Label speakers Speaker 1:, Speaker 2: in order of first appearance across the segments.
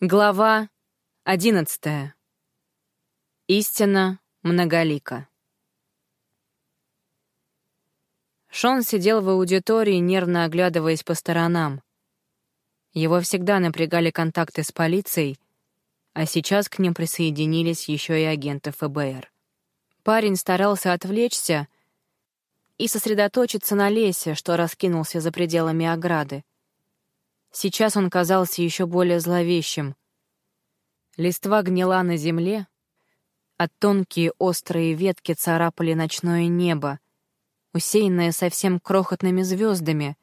Speaker 1: Глава одиннадцатая. Истина многолика. Шон сидел в аудитории, нервно оглядываясь по сторонам. Его всегда напрягали контакты с полицией, а сейчас к ним присоединились еще и агенты ФБР. Парень старался отвлечься и сосредоточиться на лесе, что раскинулся за пределами ограды. Сейчас он казался еще более зловещим. Листва гнила на земле, а тонкие острые ветки царапали ночное небо, усеянное совсем крохотными звездами,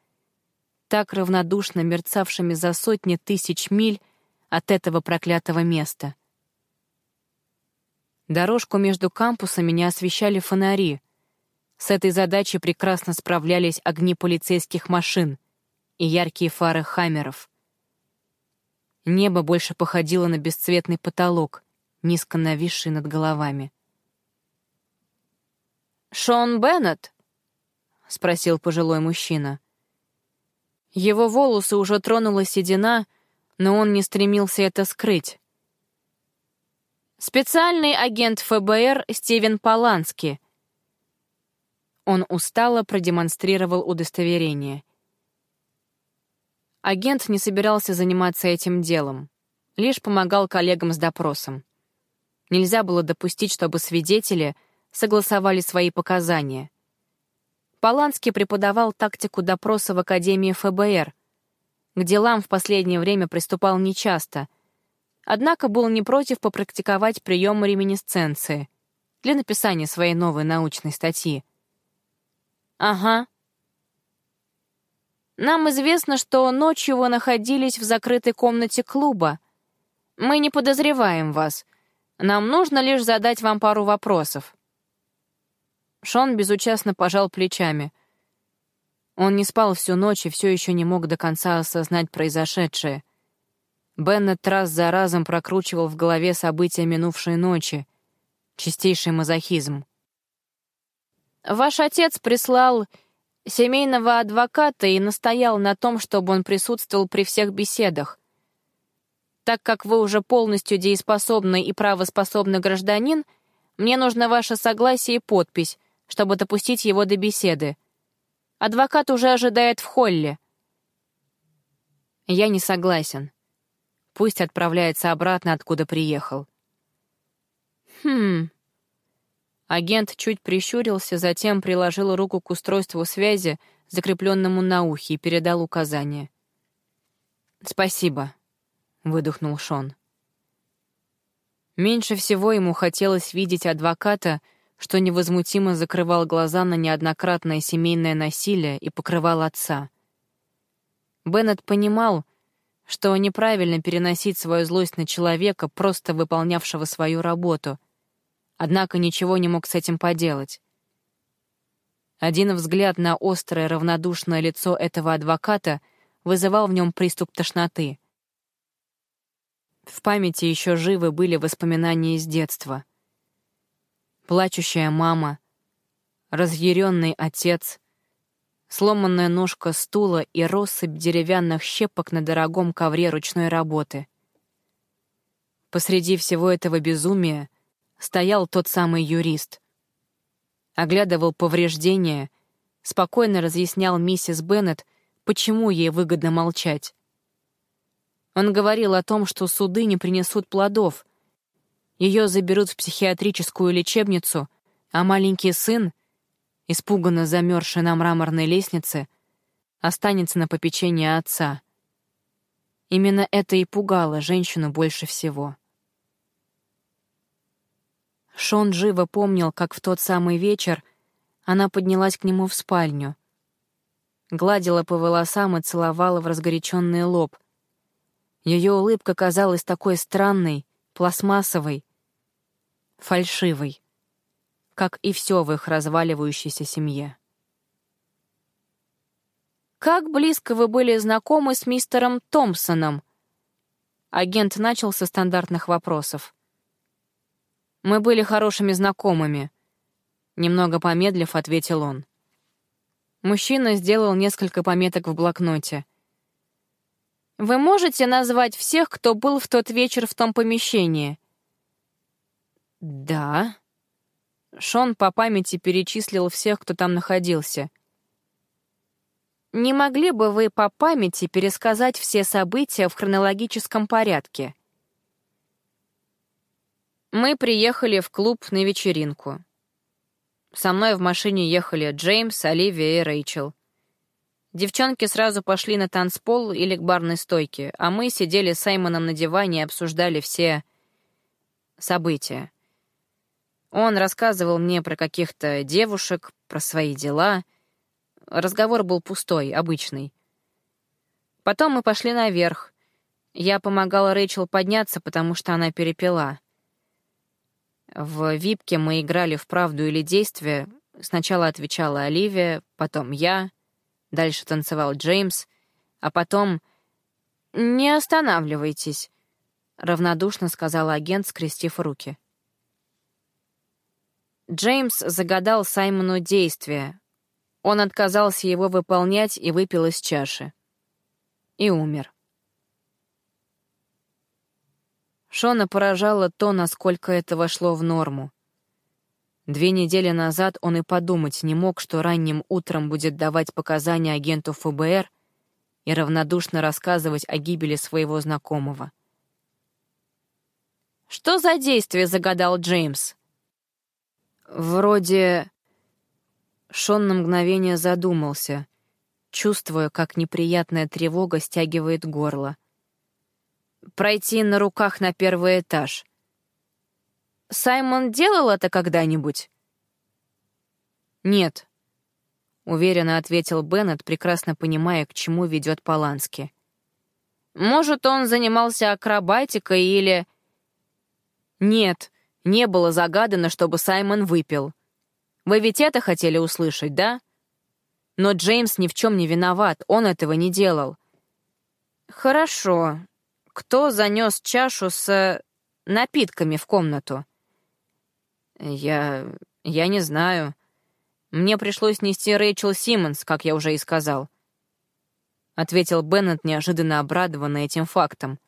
Speaker 1: так равнодушно мерцавшими за сотни тысяч миль от этого проклятого места. Дорожку между кампусами не освещали фонари. С этой задачей прекрасно справлялись огни полицейских машин — и яркие фары хаммеров. Небо больше походило на бесцветный потолок, низко нависший над головами.
Speaker 2: «Шон Беннет?» — спросил пожилой мужчина. Его волосы уже тронула седина, но он не стремился это скрыть. «Специальный агент ФБР Стивен Полански». Он устало продемонстрировал удостоверение — Агент не собирался заниматься этим делом, лишь помогал коллегам с допросом. Нельзя было допустить, чтобы свидетели согласовали свои показания. Поланский преподавал тактику допроса в Академии ФБР, где Лам в последнее время приступал нечасто, однако был не против попрактиковать приемы реминисценции для написания своей новой научной статьи. «Ага», нам известно, что ночью вы находились в закрытой комнате клуба. Мы не подозреваем вас. Нам нужно лишь задать вам пару вопросов». Шон безучастно пожал плечами. Он не спал всю ночь и все еще не мог до конца осознать произошедшее. Беннет раз за разом прокручивал в голове события минувшей ночи. Чистейший мазохизм. «Ваш отец прислал семейного адвоката и настоял на том, чтобы он присутствовал при всех беседах. Так как вы уже полностью дееспособный и правоспособный гражданин, мне нужно ваше согласие и подпись, чтобы допустить его до беседы. Адвокат уже ожидает в холле. Я не согласен. Пусть отправляется обратно, откуда приехал. Хм, Агент чуть прищурился, затем приложил руку к устройству связи, закрепленному на ухе, и передал указание. «Спасибо», — выдохнул Шон. Меньше всего ему хотелось видеть адвоката, что невозмутимо закрывал глаза на неоднократное семейное насилие и покрывал отца. Беннет понимал, что неправильно переносить свою злость на человека, просто выполнявшего свою работу — однако ничего не мог с этим поделать. Один взгляд на острое равнодушное лицо этого адвоката вызывал в нем приступ тошноты. В памяти еще живы были воспоминания из детства. Плачущая мама, разъяренный отец, сломанная ножка стула и россыпь деревянных щепок на дорогом ковре ручной работы. Посреди всего этого безумия — стоял тот самый юрист. Оглядывал повреждения, спокойно разъяснял миссис Беннет, почему ей выгодно молчать. Он говорил о том, что суды не принесут плодов. Ее заберут в психиатрическую лечебницу, а маленький сын, испуганно замерзший на мраморной лестнице, останется на попечении отца. Именно это и пугало женщину больше всего. Шон живо помнил, как в тот самый вечер она поднялась к нему в спальню. Гладила по волосам и целовала в разгоряченный лоб. Ее улыбка казалась такой странной, пластмассовой, фальшивой, как и все в их разваливающейся семье. «Как близко вы были знакомы с мистером Томпсоном?» Агент начал со стандартных вопросов. Мы были хорошими знакомыми. Немного помедлив, ответил он. Мужчина сделал несколько пометок в блокноте. Вы можете назвать всех, кто был в тот вечер в том помещении?
Speaker 1: Да. Шон по памяти перечислил всех, кто там находился.
Speaker 2: Не могли бы вы по памяти пересказать все события в хронологическом порядке? Мы приехали в клуб на вечеринку. Со мной в машине ехали Джеймс, Оливия и Рэйчел. Девчонки сразу пошли на танцпол или к барной стойке, а мы сидели с Саймоном на диване и обсуждали все события. Он рассказывал мне про каких-то девушек, про свои дела. Разговор был пустой, обычный. Потом мы пошли наверх. Я помогала Рэйчел подняться, потому что она перепила — в випке мы играли в правду или действие. Сначала отвечала Оливия, потом я, дальше танцевал Джеймс, а потом... «Не останавливайтесь», — равнодушно сказал агент, скрестив руки. Джеймс загадал Саймону действие. Он отказался его выполнять и выпил из чаши. И умер. Шона поражало то, насколько это вошло в норму. Две недели назад он и подумать не мог, что ранним утром будет давать показания агенту ФБР и равнодушно рассказывать о гибели своего знакомого. «Что за действие загадал Джеймс?» «Вроде...» Шон на мгновение задумался, чувствуя, как неприятная тревога стягивает горло пройти на руках на первый этаж. Саймон делал это когда-нибудь? Нет, уверенно ответил Беннет, прекрасно понимая, к чему ведет Полански. Может, он занимался акробатикой или... Нет, не было загадано, чтобы Саймон выпил. Вы ведь это хотели услышать, да? Но Джеймс ни в чем не виноват, он этого не делал. Хорошо, кто занес чашу с э, напитками в комнату? Я... я не знаю. Мне пришлось нести Рэйчел Симмонс, как я уже и сказал. Ответил Беннет, неожиданно обрадованный этим фактом.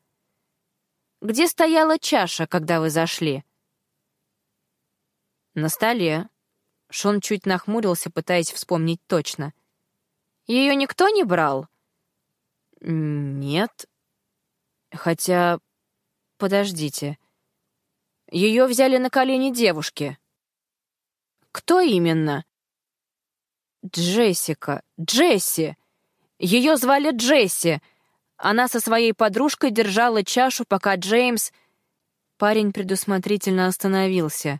Speaker 2: Где стояла чаша, когда вы зашли? На столе. Шон чуть нахмурился, пытаясь вспомнить точно. Ее никто не брал? Нет, Хотя... Подождите. Ее взяли на колени девушки. Кто именно? Джессика. Джесси. Ее звали Джесси. Она со своей подружкой держала чашу, пока Джеймс... Парень предусмотрительно остановился.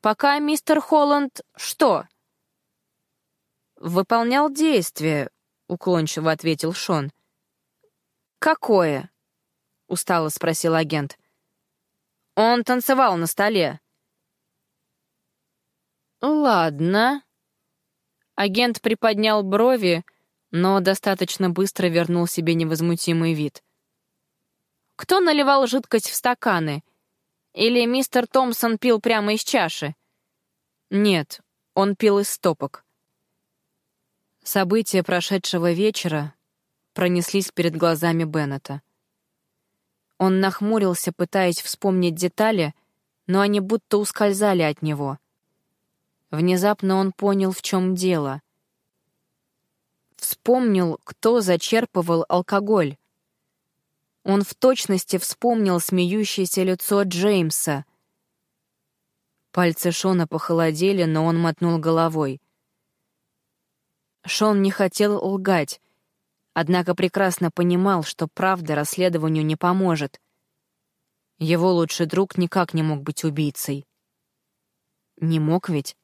Speaker 2: «Пока мистер Холланд что?» «Выполнял действие», — уклончиво ответил Шон. «Какое?» — устало спросил агент. «Он танцевал на столе». «Ладно». Агент приподнял брови, но достаточно быстро вернул себе невозмутимый вид. «Кто наливал жидкость в стаканы? Или мистер Томпсон пил прямо из чаши?» «Нет, он пил из стопок». События прошедшего вечера пронеслись перед глазами Беннета. Он нахмурился, пытаясь вспомнить детали, но они будто ускользали от него. Внезапно он понял, в чем дело. Вспомнил, кто зачерпывал алкоголь. Он в точности вспомнил смеющееся лицо Джеймса. Пальцы Шона похолодели, но он мотнул головой. Шон не хотел лгать, однако прекрасно понимал, что правда расследованию не поможет. Его лучший друг никак не мог быть убийцей. Не мог ведь?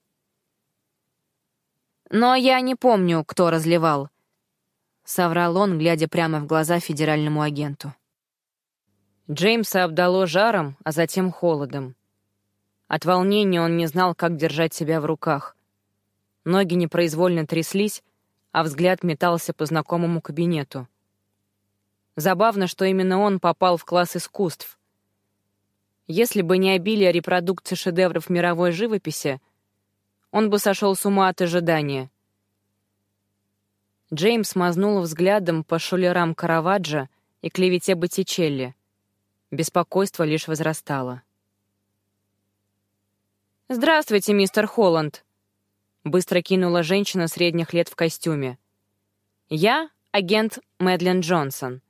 Speaker 2: «Но я не помню, кто разливал», — соврал он, глядя прямо в глаза федеральному агенту. Джеймса обдало жаром, а затем холодом. От волнения он не знал, как держать себя в руках. Ноги непроизвольно тряслись, а взгляд метался по знакомому кабинету. Забавно, что именно он попал в класс искусств. Если бы не обилие репродукций шедевров мировой живописи, он бы сошел с ума от ожидания.
Speaker 1: Джеймс мазнул взглядом по шулерам Караваджо и клевете Боттичелли. Беспокойство лишь возрастало. «Здравствуйте, мистер Холланд», — быстро кинула женщина средних лет в костюме. «Я — агент Мэдлин Джонсон.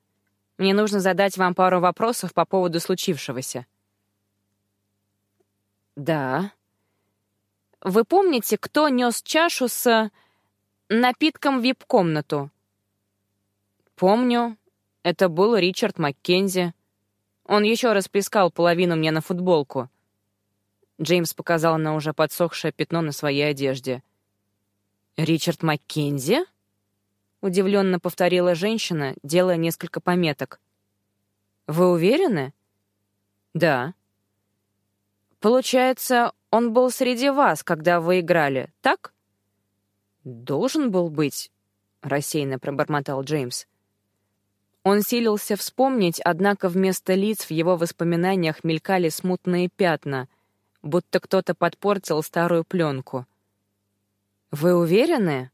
Speaker 1: Мне нужно задать вам пару вопросов по поводу случившегося». «Да». «Вы помните, кто нес чашу с напитком в вип-комнату?» «Помню. Это был Ричард Маккензи. Он еще раз плескал половину мне на футболку». Джеймс показал на уже подсохшее пятно на своей одежде. «Ричард Маккензи?» — удивленно повторила женщина, делая несколько пометок. «Вы уверены?» «Да». «Получается, он был среди вас, когда вы играли, так?» «Должен был быть», — рассеянно пробормотал Джеймс. Он силился вспомнить, однако вместо лиц в его воспоминаниях мелькали смутные пятна, будто кто-то подпортил старую пленку. «Вы уверены?»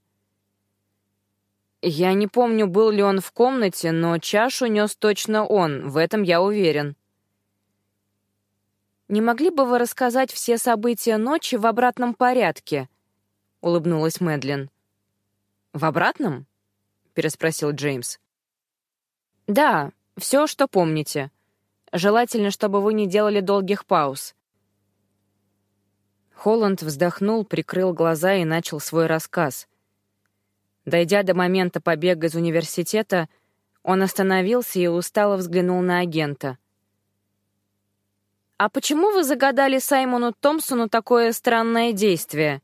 Speaker 1: «Я не помню, был ли он в комнате, но чашу нес точно он, в этом я уверен». «Не могли бы вы рассказать все события ночи в обратном порядке?» — улыбнулась Мэдлин. «В обратном?» — переспросил Джеймс. «Да, все, что помните. Желательно, чтобы вы не делали долгих пауз». Холланд вздохнул, прикрыл глаза и начал свой рассказ. Дойдя до момента побега из университета, он остановился и устало взглянул на агента. «А почему вы загадали Саймону Томпсону такое странное действие?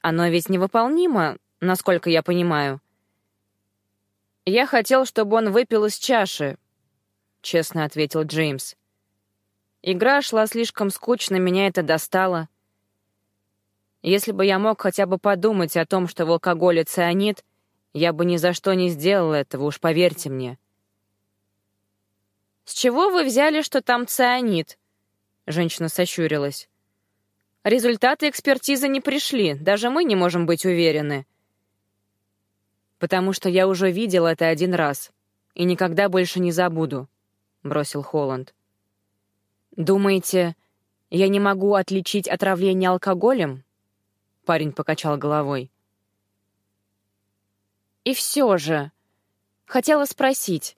Speaker 1: Оно ведь невыполнимо, насколько я понимаю». «Я хотел, чтобы он выпил из чаши», — честно ответил Джеймс. «Игра шла слишком скучно, меня это достало. Если бы я мог хотя бы подумать о том, что в алкоголе цианид, я бы ни за что не сделал этого, уж поверьте мне». «С чего вы взяли, что там цианид?» Женщина сощурилась. «Результаты экспертизы не пришли, даже мы не можем быть уверены» потому что я уже видел это один раз и никогда больше не забуду», — бросил Холланд. «Думаете, я не могу отличить отравление алкоголем?» Парень покачал головой. «И все же, хотела спросить,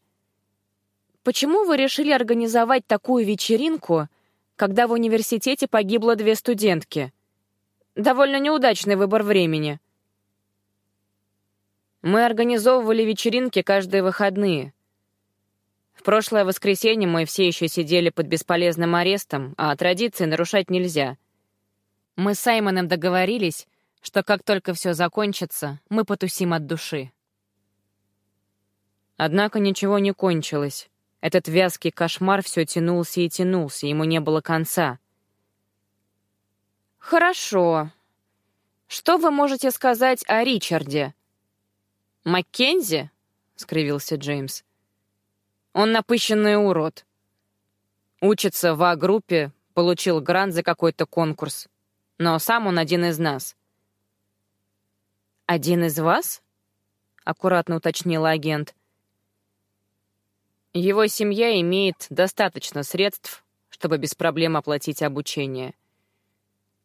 Speaker 1: почему вы решили организовать такую вечеринку, когда в университете погибло две студентки? Довольно неудачный выбор времени». Мы организовывали вечеринки каждые выходные. В прошлое воскресенье мы все еще сидели под бесполезным арестом, а традиции нарушать нельзя. Мы с Саймоном договорились, что как только все закончится, мы потусим от души. Однако ничего не кончилось. Этот вязкий кошмар все тянулся и тянулся, ему не было конца. «Хорошо. Что вы можете сказать о Ричарде?» «Маккензи?» — скривился Джеймс. «Он напыщенный урод. Учится в А-группе, получил грант за какой-то конкурс. Но сам он один из нас». «Один из вас?» — аккуратно уточнила агент. «Его семья имеет достаточно средств, чтобы без проблем оплатить обучение.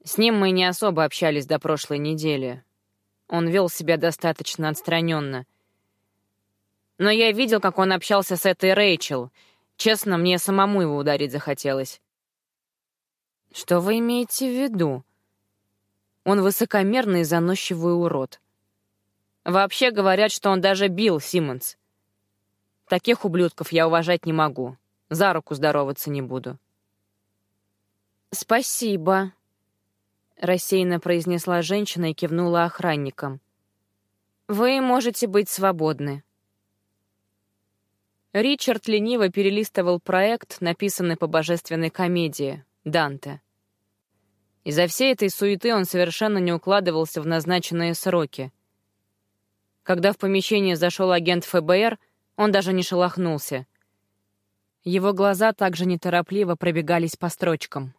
Speaker 1: С ним мы не особо общались до прошлой недели, он вел себя достаточно отстраненно. Но я видел, как он общался с этой Рэйчел. Честно, мне самому его ударить захотелось. Что вы имеете в виду? Он высокомерный и заносчивый урод. Вообще говорят, что он даже бил Симмонс. Таких ублюдков я уважать не могу. За руку здороваться не буду. «Спасибо», рассеянно произнесла женщина и кивнула охранникам. «Вы можете быть свободны». Ричард лениво перелистывал проект, написанный по божественной комедии «Данте». Из-за всей этой суеты он совершенно не укладывался в назначенные сроки. Когда в помещение зашел агент ФБР, он даже не шелохнулся. Его глаза также неторопливо пробегались по строчкам.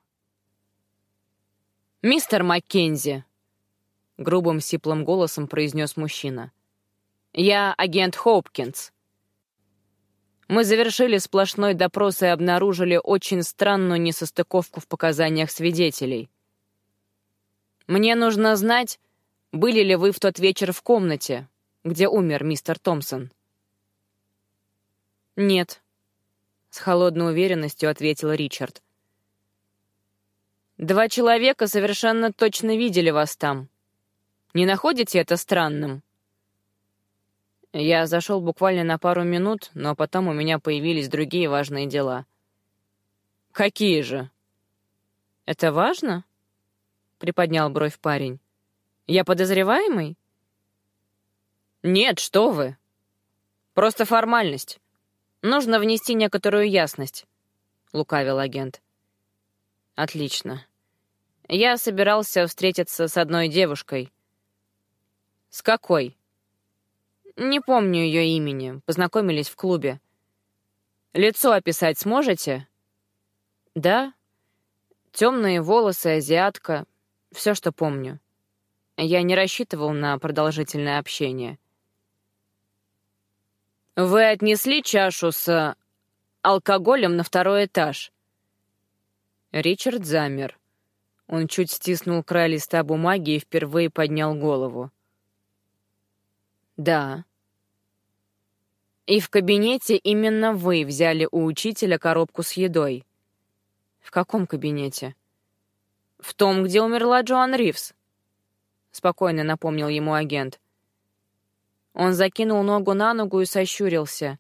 Speaker 1: «Мистер Маккензи!» — грубым сиплым голосом произнес мужчина.
Speaker 2: «Я агент Хопкинс. Мы завершили сплошной допрос и обнаружили очень странную несостыковку в показаниях свидетелей. Мне нужно знать, были ли вы в тот вечер в комнате, где умер мистер Томпсон?»
Speaker 1: «Нет», — с холодной уверенностью ответил Ричард.
Speaker 2: «Два человека совершенно точно видели вас там. Не находите это странным?»
Speaker 1: Я зашел буквально на пару минут, но потом у меня появились другие важные дела.
Speaker 2: «Какие же?»
Speaker 1: «Это важно?» — приподнял бровь парень. «Я подозреваемый?»
Speaker 2: «Нет, что вы. Просто формальность. Нужно внести некоторую ясность», — лукавил агент.
Speaker 1: «Отлично. Я собирался встретиться с одной девушкой».
Speaker 2: «С какой?»
Speaker 1: «Не помню ее имени. Познакомились в клубе».
Speaker 2: «Лицо описать сможете?»
Speaker 1: «Да. Темные волосы, азиатка. Все, что помню. Я не рассчитывал на продолжительное общение».
Speaker 2: «Вы отнесли чашу с алкоголем на второй этаж?»
Speaker 1: Ричард замер. Он чуть стиснул край листа бумаги и впервые поднял голову. «Да». «И в кабинете именно вы взяли у учителя коробку с едой?» «В каком кабинете?»
Speaker 2: «В том, где умерла Джоан Ривз», —
Speaker 1: спокойно напомнил ему агент. Он закинул ногу на ногу и сощурился.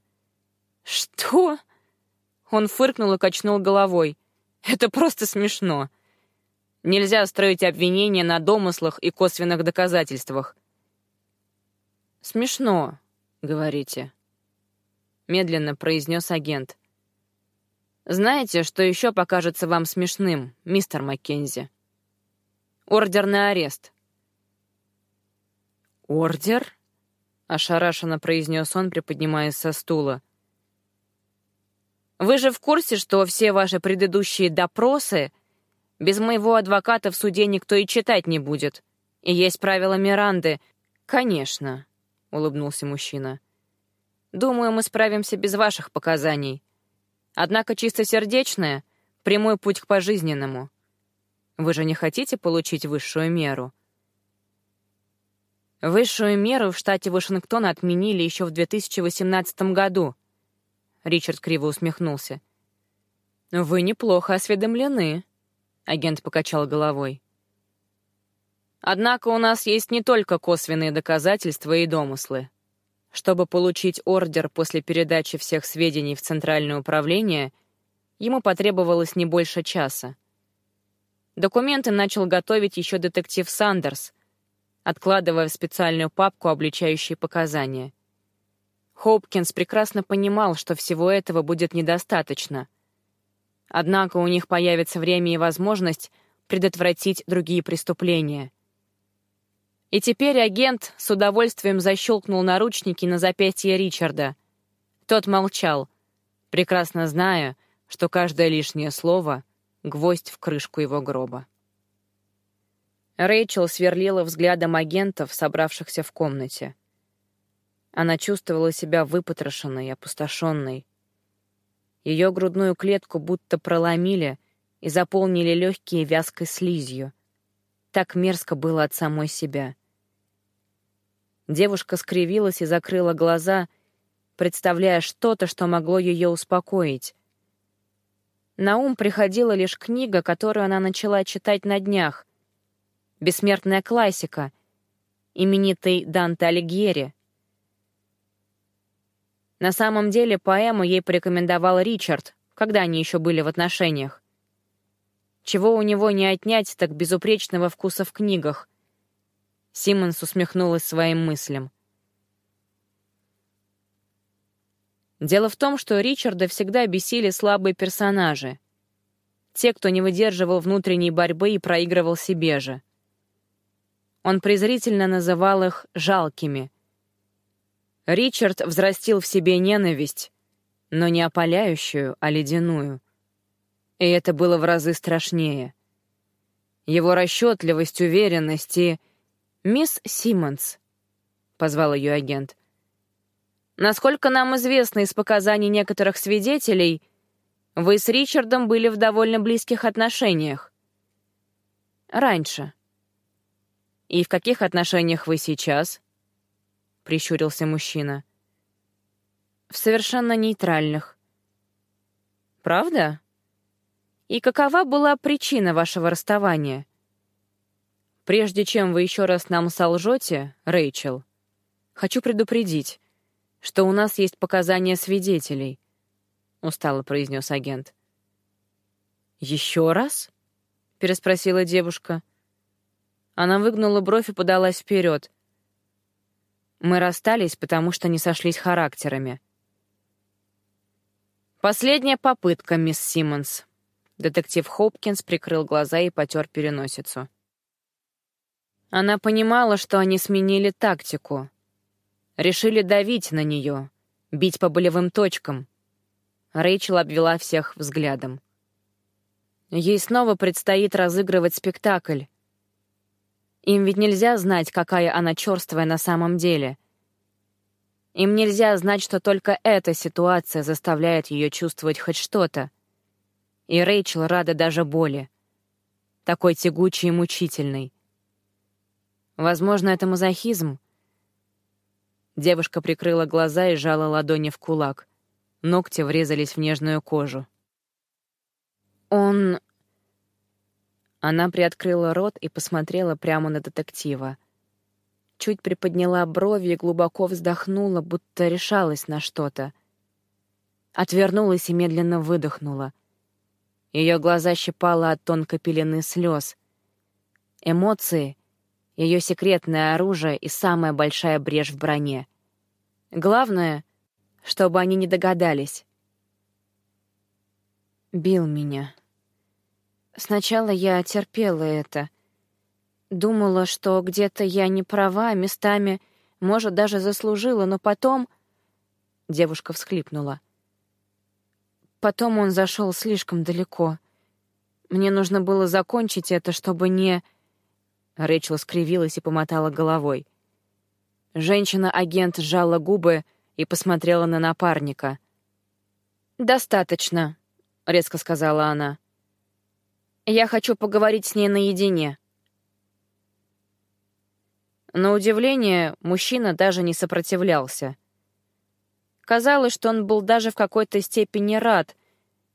Speaker 2: «Что?» Он фыркнул и качнул головой. «Это просто смешно. Нельзя строить обвинения на домыслах и косвенных доказательствах».
Speaker 1: «Смешно, говорите», — медленно произнес агент. «Знаете, что еще покажется вам смешным, мистер Маккензи? Ордер на арест».
Speaker 2: «Ордер?»
Speaker 1: — ошарашенно произнес он, приподнимаясь со стула.
Speaker 2: «Вы же в курсе, что все ваши предыдущие допросы без моего адвоката в суде никто и читать не будет? И есть правила Миранды.
Speaker 1: Конечно», — улыбнулся мужчина. «Думаю, мы справимся без ваших показаний. Однако чистосердечное — прямой путь к пожизненному. Вы же не хотите получить высшую меру?» Высшую меру в штате Вашингтон отменили еще в 2018 году. Ричард криво усмехнулся. «Вы неплохо осведомлены», — агент покачал головой.
Speaker 2: «Однако у нас есть не только косвенные доказательства и домыслы.
Speaker 1: Чтобы получить ордер после передачи всех сведений в Центральное управление, ему потребовалось не больше часа. Документы начал готовить еще детектив Сандерс — откладывая в специальную папку обличающие показания. Хопкинс прекрасно понимал, что всего этого будет недостаточно. Однако у них появится время и возможность предотвратить другие преступления. И теперь агент с удовольствием защелкнул наручники на запястье Ричарда. Тот молчал, прекрасно зная, что каждое лишнее слово — гвоздь в крышку его гроба. Рэйчел сверлила взглядом агентов, собравшихся в комнате. Она чувствовала себя выпотрошенной, опустошенной. Ее грудную клетку будто проломили и заполнили легкие вязкой слизью. Так мерзко было от самой себя. Девушка скривилась и закрыла глаза, представляя что-то, что могло ее успокоить. На ум приходила лишь книга, которую она начала читать на днях — бессмертная классика, именитый Данте Алигьери. На самом деле поэму ей порекомендовал Ричард, когда они еще были в отношениях. Чего у него не отнять, так безупречного вкуса в книгах. Симмонс усмехнулась своим мыслям. Дело в том, что Ричарда всегда бесили слабые персонажи. Те, кто не выдерживал внутренней борьбы и проигрывал себе же. Он презрительно называл их «жалкими». Ричард взрастил в себе ненависть, но не опаляющую, а ледяную. И это было в разы страшнее. Его расчетливость, уверенность и... «Мисс Симмонс», — позвал ее агент,
Speaker 2: Насколько нам известно из показаний некоторых свидетелей, вы с Ричардом были в довольно близких отношениях. Раньше. И в каких отношениях вы сейчас? Прищурился мужчина. В совершенно нейтральных. Правда? И какова была причина вашего расставания? Прежде чем вы еще раз нам солжете, Рэйчел, хочу предупредить, что у нас есть показания свидетелей», — устало произнес агент. «Еще раз?» — переспросила девушка. Она выгнула бровь и подалась вперед. Мы расстались, потому что не сошлись характерами. «Последняя попытка, мисс Симмонс». Детектив Хопкинс прикрыл глаза и потер переносицу. Она понимала, что они сменили тактику, Решили давить на нее, бить по болевым точкам. Рэйчел обвела всех взглядом. Ей снова предстоит разыгрывать спектакль. Им ведь нельзя знать, какая она черствая на самом деле. Им нельзя знать, что только эта ситуация заставляет ее чувствовать хоть что-то. И Рэйчел рада даже боли. Такой тягучий и мучительный. Возможно, это мазохизм, Девушка прикрыла глаза и сжала ладони в кулак. Ногти врезались в нежную кожу. «Он...» Она приоткрыла рот и посмотрела прямо на детектива. Чуть приподняла брови и глубоко вздохнула, будто решалась на что-то. Отвернулась и медленно выдохнула. Ее глаза щипало от тонкой пелены слез. Эмоции — ее секретное оружие и самая большая брешь в броне. Главное, чтобы они не догадались. Бил меня. Сначала я терпела это. Думала, что где-то я не права, местами, может, даже заслужила, но потом... Девушка всхлипнула. Потом он зашел слишком далеко. Мне нужно было закончить это, чтобы не... Рэйчел скривилась и помотала головой. Женщина-агент сжала губы и посмотрела на напарника. «Достаточно», — резко сказала она. «Я хочу поговорить с ней наедине». На удивление, мужчина даже не сопротивлялся. Казалось, что он был даже в какой-то степени рад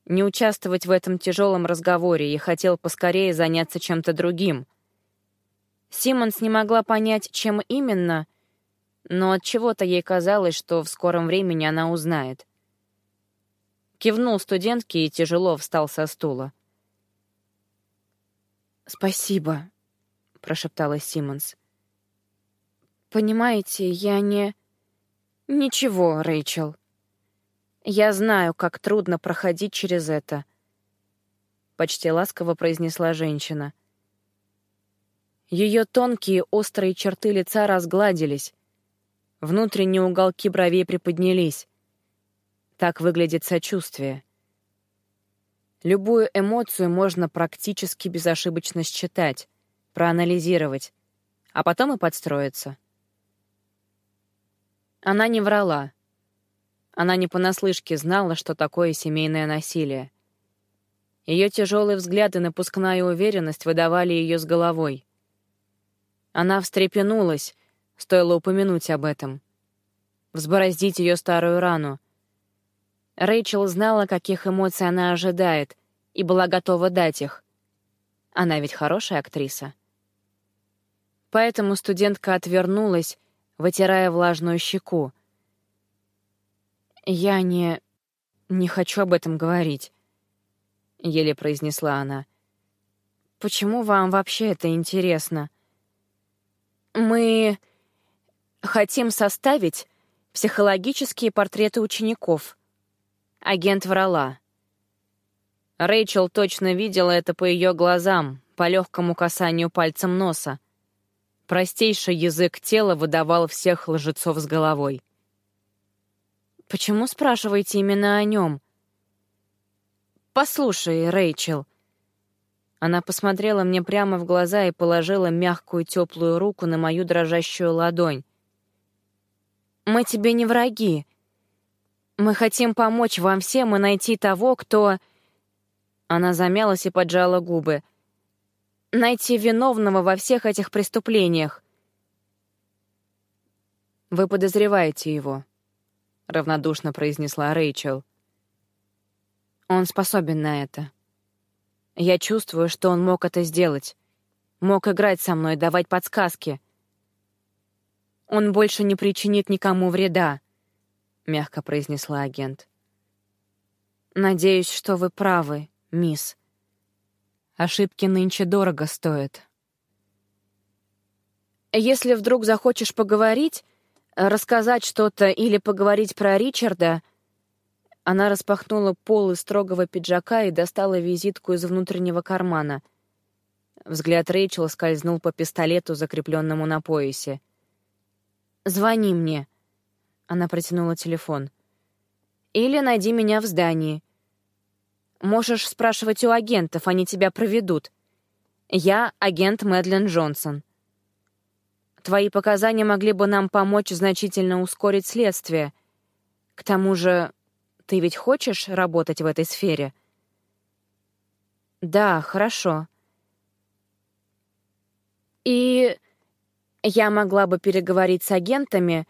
Speaker 2: не участвовать в этом тяжелом разговоре и хотел поскорее заняться чем-то другим. Симмонс не могла понять, чем именно — но от чего-то ей казалось, что в скором времени она узнает. Кивнул студентке и тяжело встал со стула. «Спасибо», — прошептала Симмонс. «Понимаете, я не...» «Ничего, Рэйчел. Я знаю, как трудно проходить через это», — почти ласково произнесла женщина. Ее тонкие острые черты лица разгладились, Внутренние уголки бровей приподнялись. Так выглядит сочувствие. Любую эмоцию можно практически безошибочно считать, проанализировать, а потом и подстроиться. Она не врала. Она не понаслышке знала, что такое семейное насилие. Ее тяжелый взгляд и напускная уверенность выдавали ее с головой. Она встрепенулась, Стоило упомянуть об этом. Взбороздить ее старую рану. Рэйчел знала, каких эмоций она ожидает, и была готова дать их. Она ведь хорошая актриса. Поэтому студентка отвернулась, вытирая влажную щеку. «Я не... не хочу об этом говорить», — еле произнесла она. «Почему вам вообще это интересно?» «Мы...» Хотим составить психологические портреты учеников. Агент врала. Рэйчел точно видела это по ее глазам, по легкому касанию пальцем носа. Простейший язык тела выдавал всех лжецов с головой. «Почему спрашиваете именно о нем?» «Послушай, Рэйчел». Она посмотрела мне прямо в глаза и положила мягкую теплую руку на мою дрожащую ладонь. Мы тебе не враги. Мы хотим помочь вам всем и найти того, кто...» Она замялась и поджала губы. «Найти виновного во всех этих преступлениях».
Speaker 1: «Вы подозреваете его», — равнодушно произнесла Рэйчел. «Он способен на это. Я чувствую, что он мог это сделать. Мог играть со мной, давать подсказки. Он больше не причинит никому вреда мягко произнесла агент. Надеюсь, что вы правы, мисс. Ошибки нынче дорого стоят. Если вдруг захочешь поговорить, рассказать что-то или поговорить про Ричарда, она распахнула полы строгого пиджака и достала визитку из внутреннего кармана. Взгляд Рэйчел скользнул по пистолету, закрепленному на поясе. «Звони мне», она протянула телефон. «Или найди меня в здании. Можешь спрашивать у агентов, они тебя проведут. Я агент Мэдлин Джонсон. Твои показания могли бы нам помочь значительно ускорить следствие. К тому же, ты ведь хочешь работать в этой сфере?» «Да, хорошо». «И я могла бы переговорить с агентами»,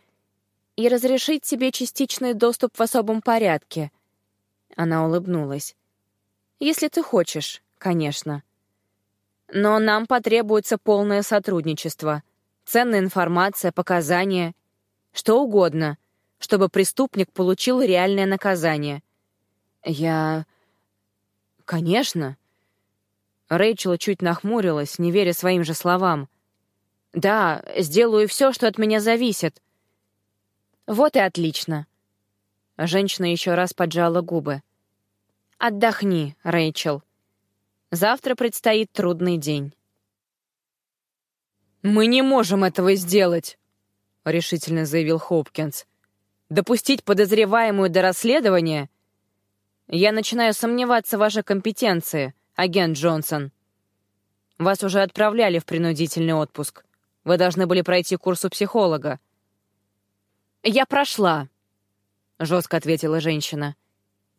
Speaker 1: и разрешить тебе частичный доступ в особом порядке». Она улыбнулась. «Если ты хочешь, конечно. Но нам потребуется полное сотрудничество, ценная информация, показания, что угодно, чтобы преступник получил реальное наказание». «Я... конечно». Рэйчел чуть нахмурилась, не веря своим же словам. «Да, сделаю все, что от меня зависит», «Вот и отлично». Женщина еще раз поджала губы. «Отдохни, Рэйчел. Завтра предстоит трудный день».
Speaker 3: «Мы не можем этого сделать», — решительно заявил Хопкинс. «Допустить подозреваемую до расследования? Я начинаю сомневаться в вашей компетенции, агент Джонсон. Вас уже отправляли в принудительный отпуск. Вы должны были пройти курс у психолога.
Speaker 2: «Я прошла», — жестко ответила женщина.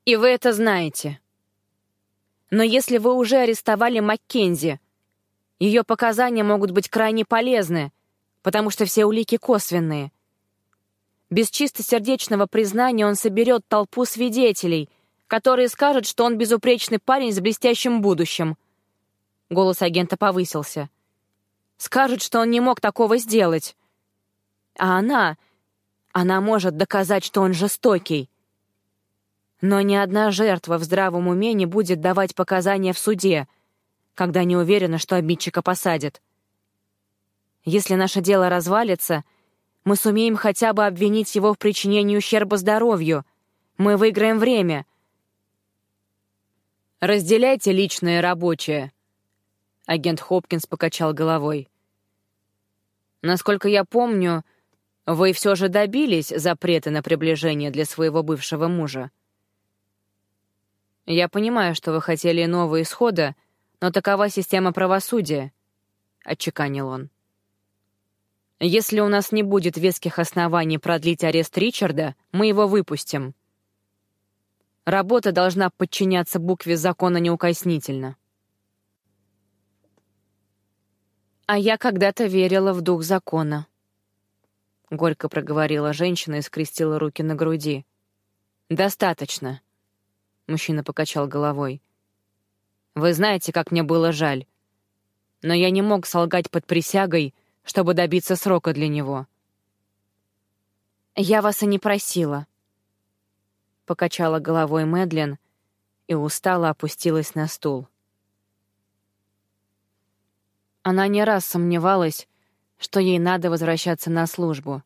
Speaker 2: «И вы это знаете. Но если вы уже арестовали Маккензи, ее показания могут быть крайне полезны, потому что все улики косвенные. Без чистосердечного признания он соберет толпу свидетелей, которые скажут, что он безупречный парень с блестящим будущим». Голос агента повысился. «Скажут, что он не мог такого сделать. А она она может доказать, что он жестокий. Но ни одна жертва в здравом уме не будет давать показания в суде, когда не уверена, что обидчика посадят. Если наше дело развалится, мы сумеем хотя бы обвинить его в причинении ущерба здоровью. Мы выиграем время.
Speaker 3: «Разделяйте личное и рабочее», — агент Хопкинс покачал головой. «Насколько я помню, — вы все же добились запрета на приближение для своего бывшего мужа? Я понимаю, что вы хотели нового исхода, но такова система правосудия, — отчеканил он. Если у нас не будет веских оснований продлить арест Ричарда, мы его выпустим. Работа должна подчиняться букве закона неукоснительно.
Speaker 2: А я когда-то верила в дух закона, — горько проговорила женщина и скрестила руки на груди.
Speaker 3: «Достаточно», — мужчина покачал головой. «Вы знаете, как мне было жаль. Но я не мог солгать под присягой, чтобы добиться срока для него».
Speaker 2: «Я вас и не просила», — покачала головой Мэдлин и устало опустилась на стул. Она не раз сомневалась, что ей надо возвращаться на службу.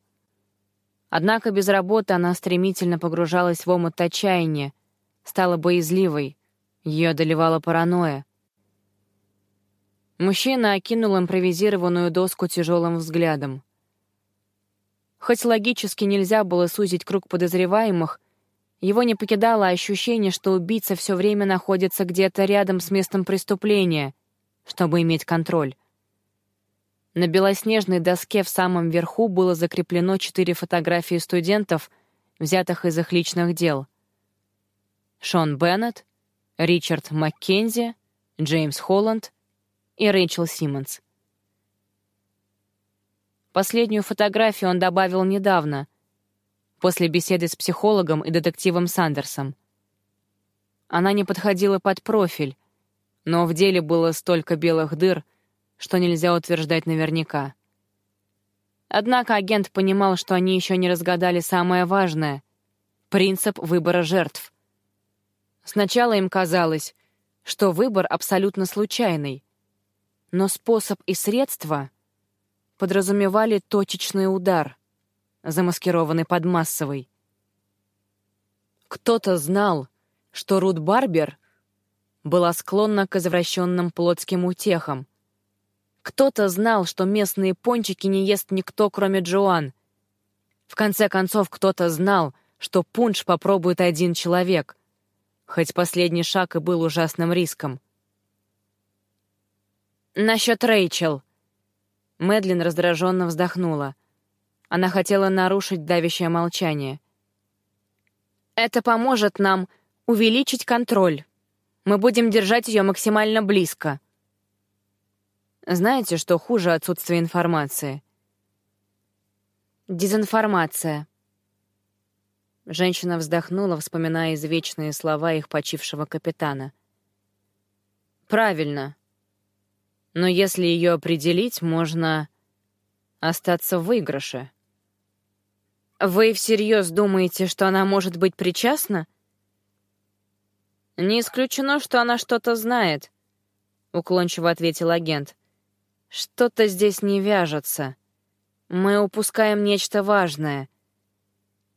Speaker 2: Однако без работы она стремительно погружалась в омут отчаяния, стала боязливой, ее одолевала паранойя. Мужчина окинул импровизированную доску тяжелым взглядом. Хоть логически нельзя было сузить круг подозреваемых, его не покидало ощущение, что убийца все время находится где-то рядом с местом преступления, чтобы иметь контроль. На белоснежной доске в самом верху было закреплено четыре фотографии студентов,
Speaker 1: взятых из их личных дел. Шон Беннет, Ричард Маккензи, Джеймс Холланд и Рэйчел Симмонс. Последнюю фотографию он добавил недавно, после беседы с психологом и детективом Сандерсом. Она не подходила под профиль, но в деле было столько белых дыр, что нельзя утверждать наверняка. Однако агент понимал, что они еще не разгадали самое важное — принцип выбора жертв. Сначала им казалось, что выбор абсолютно случайный, но способ и средства подразумевали точечный удар, замаскированный под массовый. Кто-то знал, что Рут Барбер была склонна к извращенным плотским утехам. Кто-то знал, что местные пончики не ест никто, кроме Джоан. В конце концов, кто-то знал, что пунш попробует один человек, хоть последний шаг и был ужасным риском. «Насчет Рэйчел», Мэдлин раздраженно вздохнула. Она хотела нарушить давящее молчание. «Это поможет нам увеличить контроль. Мы будем держать ее максимально близко». Знаете, что хуже отсутствия информации? Дезинформация. Женщина вздохнула, вспоминая извечные слова их почившего капитана. «Правильно. Но если ее определить, можно остаться в выигрыше. Вы всерьез думаете, что она может быть причастна? Не исключено, что она что-то знает, уклончиво ответил агент. Что-то здесь не вяжется. Мы упускаем нечто важное.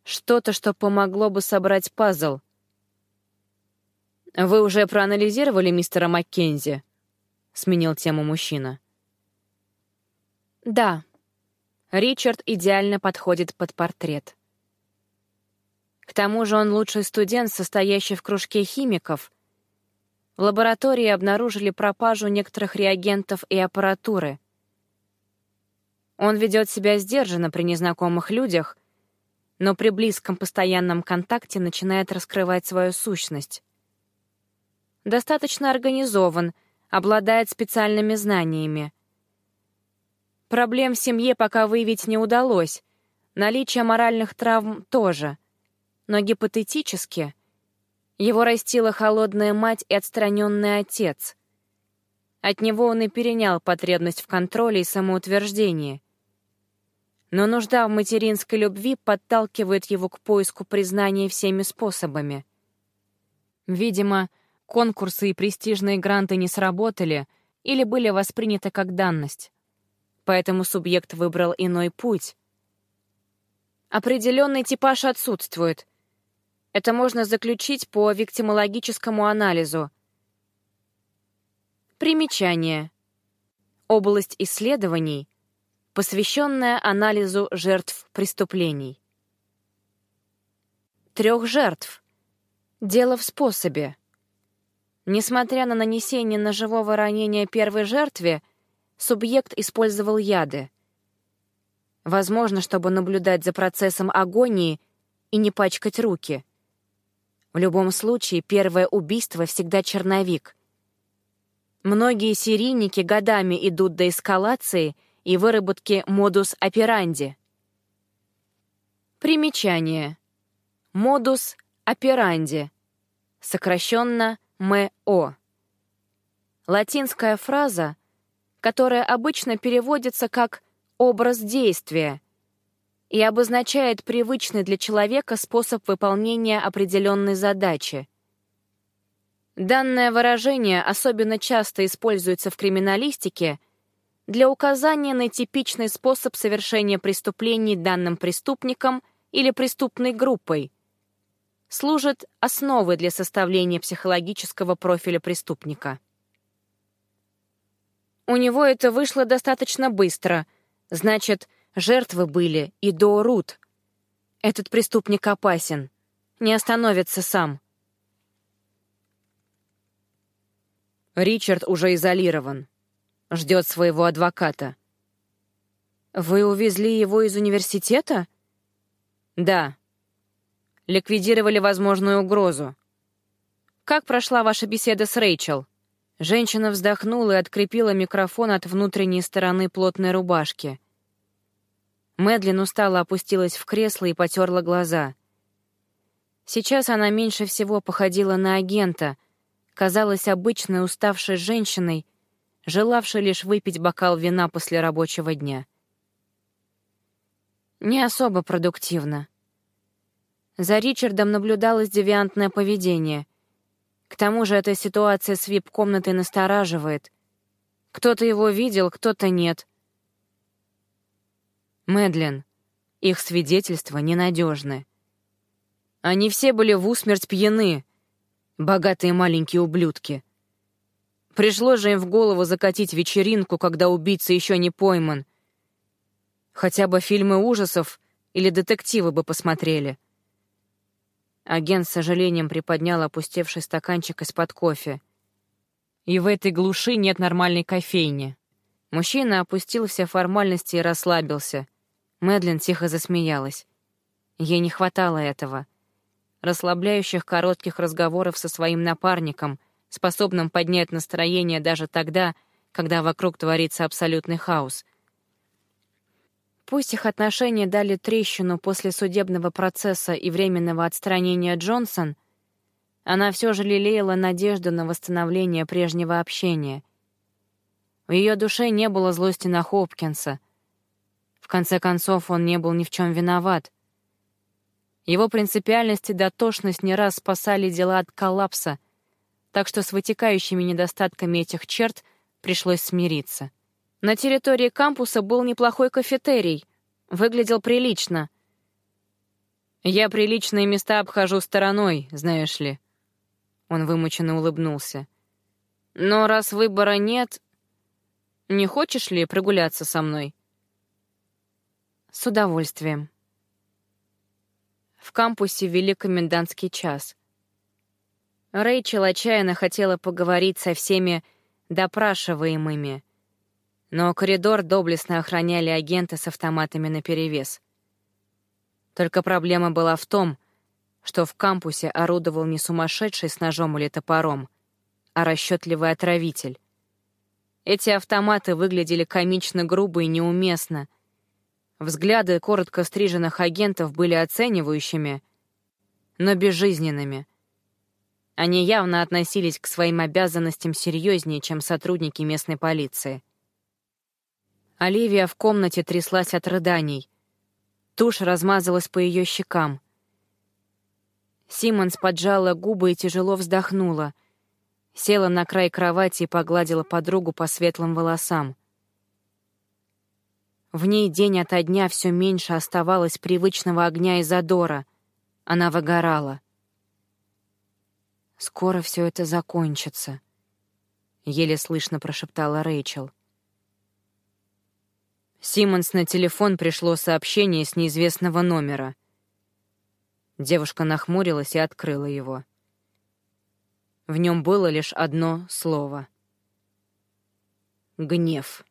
Speaker 1: Что-то, что помогло бы собрать пазл. Вы уже проанализировали мистера Маккензи? Сменил тему мужчина. Да. Ричард идеально подходит под портрет. К тому же он лучший студент, состоящий в кружке химиков. В лаборатории обнаружили пропажу некоторых реагентов и аппаратуры. Он ведет себя сдержанно при незнакомых людях, но при близком постоянном контакте начинает раскрывать свою сущность. Достаточно организован — обладает специальными знаниями. Проблем в семье пока выявить не удалось, наличие моральных травм тоже. Но гипотетически его растила холодная мать и отстраненный отец. От него он и перенял потребность в контроле и самоутверждении. Но нужда в материнской любви подталкивает его к поиску признания всеми способами. Видимо, конкурсы и престижные гранты не сработали или были восприняты как данность. Поэтому субъект выбрал иной путь. Определенный типаж отсутствует. Это можно заключить по виктимологическому анализу. Примечание. Область исследований, посвященная анализу жертв преступлений. Трех жертв. Дело в способе. Несмотря на нанесение ножевого ранения первой жертве, субъект использовал яды. Возможно, чтобы наблюдать за процессом агонии и не пачкать руки. В любом случае, первое убийство всегда черновик. Многие серийники годами идут до эскалации и выработки модус операнди. Примечание. Модус операнди. Сокращенно МО. Латинская фраза, которая обычно переводится как «образ действия» и обозначает привычный для человека способ выполнения определенной задачи. Данное выражение особенно часто используется в криминалистике для указания на типичный способ совершения преступлений данным преступником или преступной группой — служит основой для составления психологического профиля преступника. У него это вышло достаточно быстро, значит, жертвы были и до Рут. Этот преступник опасен, не остановится сам. Ричард уже изолирован. Ждет своего адвоката. «Вы увезли его из университета?» «Да. Ликвидировали возможную угрозу. Как прошла ваша беседа с Рэйчел? Женщина вздохнула и открепила микрофон от внутренней стороны плотной рубашки. Мэдлин устало опустилась в кресло и потерла глаза. Сейчас она меньше всего походила на агента, казалась обычной уставшей женщиной, желавшей лишь выпить бокал вина после рабочего дня. Не особо продуктивно. За Ричардом наблюдалось девиантное поведение — к тому же эта ситуация с вип-комнатой настораживает. Кто-то его видел, кто-то нет. Мэдлин, их свидетельства ненадежны. Они все были в усмерть пьяны, богатые маленькие ублюдки. Пришло же им в голову закатить вечеринку, когда убийца еще не пойман. Хотя бы фильмы ужасов или детективы бы посмотрели — Агент с сожалением приподнял опустевший стаканчик из-под кофе. И в этой глуши нет нормальной кофейни. Мужчина опустил все формальности и расслабился. Мэдлин тихо засмеялась. Ей не хватало этого. Расслабляющих коротких разговоров со своим напарником, способным поднять настроение даже тогда, когда вокруг творится абсолютный хаос — Пусть их отношения дали трещину после судебного процесса и временного отстранения Джонсон, она все же лелеяла надежду на восстановление прежнего общения. В ее душе не было злости на Хопкинса. В конце концов, он не был ни в чем виноват. Его принципиальность и дотошность не раз спасали дела от коллапса, так что с вытекающими недостатками этих черт пришлось смириться. На территории кампуса был неплохой кафетерий. Выглядел прилично. «Я приличные места обхожу стороной, знаешь ли». Он вымученно улыбнулся. «Но раз выбора нет, не хочешь ли прогуляться со мной?» «С удовольствием». В кампусе вели комендантский час. Рэйчел отчаянно хотела поговорить со всеми допрашиваемыми — но коридор доблестно охраняли агенты с автоматами наперевес. Только проблема была в том, что в кампусе орудовал не сумасшедший с ножом или топором, а расчетливый отравитель. Эти автоматы выглядели комично грубо и неуместно. Взгляды коротко стриженных агентов были оценивающими, но безжизненными. Они явно относились к своим обязанностям серьезнее, чем сотрудники местной полиции. Оливия в комнате тряслась от рыданий. Тушь размазалась по ее щекам. Симмонс поджала губы и тяжело вздохнула. Села на край кровати и погладила подругу по светлым волосам. В ней день ото дня все меньше оставалось привычного огня и задора. Она выгорала. «Скоро все это закончится», — еле слышно прошептала Рэйчел. Симмонс на телефон пришло сообщение с неизвестного номера. Девушка нахмурилась и открыла его. В нем было лишь одно слово. Гнев.